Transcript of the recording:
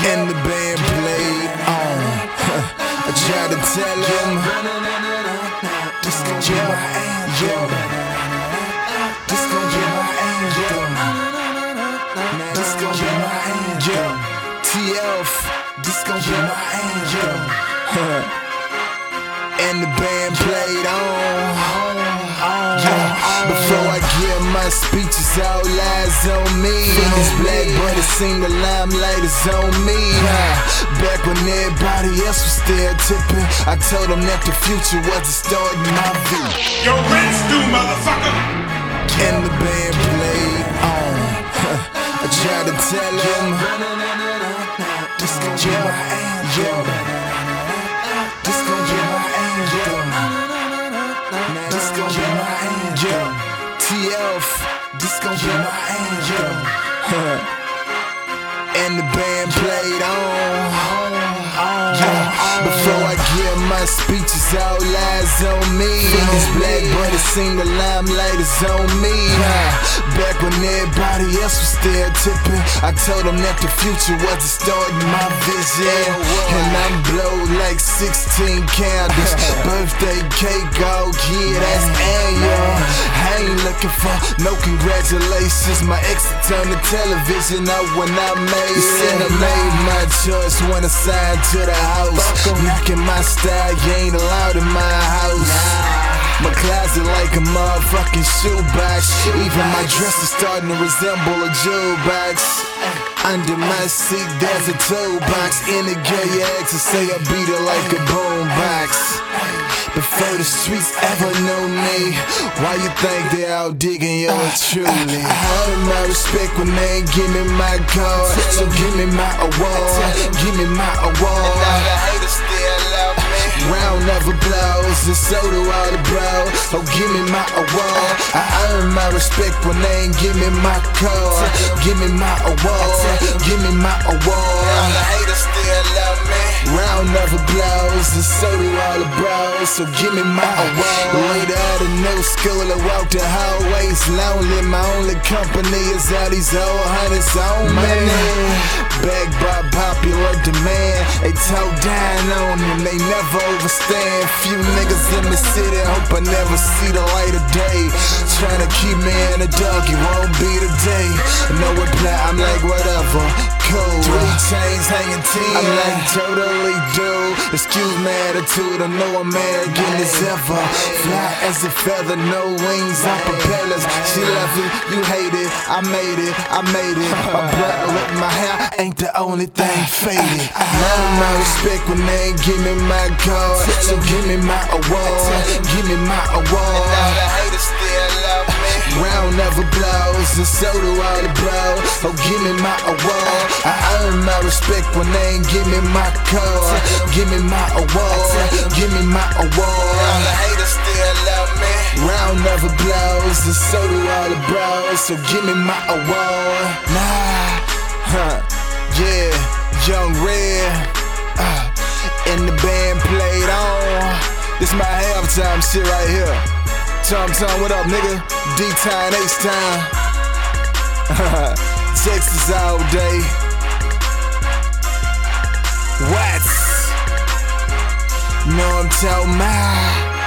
And the band played on. I tried to tell him. This gon' be my anthem. This gon' be my anthem. This gon' be my anthem. TF. This gon' be my anthem. And the band played on. Before I give my all eyes on me. This black it seemed the limelight is on me. Back when everybody else was still tipping, I told them that the future was the start of my view. Your rent's due, motherfucker! And the band played on. I tried to tell them. This gon' be my anthem. This gon' be my anthem. This gon' be my anthem. TF. Gon' be my anthem. my speeches, all lies on me. This black but it seemed the limelight is on me. Back when everybody else was still tipping, I told them that the future was the start of my vision. And I'm blow like 16 candles. Birthday cake, oh yeah, that's annual. I ain't looking for no congratulations. My ex turned the television out when I made it. I made my choice when I signed to the house. Knocking my style, you ain't allowed in my house. My closet like a motherfucking shoebox. Even my dress is starting to resemble a jukebox. Under my seat, there's a toolbox. In the you ask to say I beat her like a boombox. Before the streets ever know me, why you think they out digging yours truly? I earn my respect when they ain't give me my card. So give me my award, give me my award. Of applause, and so do all the bros. Oh, give me my award. I earn my respect when they ain't give me my card. Give me my award, give me my award. All the haters still love me. Round of applause, and so do all the bros. So give me my award. Right out of no school, I walk the hallways lonely. My only company is all these old hunters on me. Backed by popular demand, they talk down on them, they never overstand. Few niggas in the city hope I never see the light of day. Trying to keep me in the dark, it won't be today. No reply, I'm like whatever. Cool. Three chains hanging ten. I'm like totally dude. Excuse my attitude, I know I'm arrogant as ever. Fly as a feather, no wings, I'm propellers. She love it, you hate it, I made it, I made it. My blood with my hair ain't the only thing faded. I earn my respect when they ain't give me my card. So give me my award, give me my award. Round of applause, and so do all the bros. Oh, give me my award. I earn my respect when they ain't give me my card. Give me my award, give me my award. Round of applause, and so do all the bros. So give me my award. Nah, huh, yeah, Young Red. Uh, and the band played on. This my halftime shit right here. Tom Tom, what up, nigga? D time, H time. Texas all day. What? Know I'm talking about.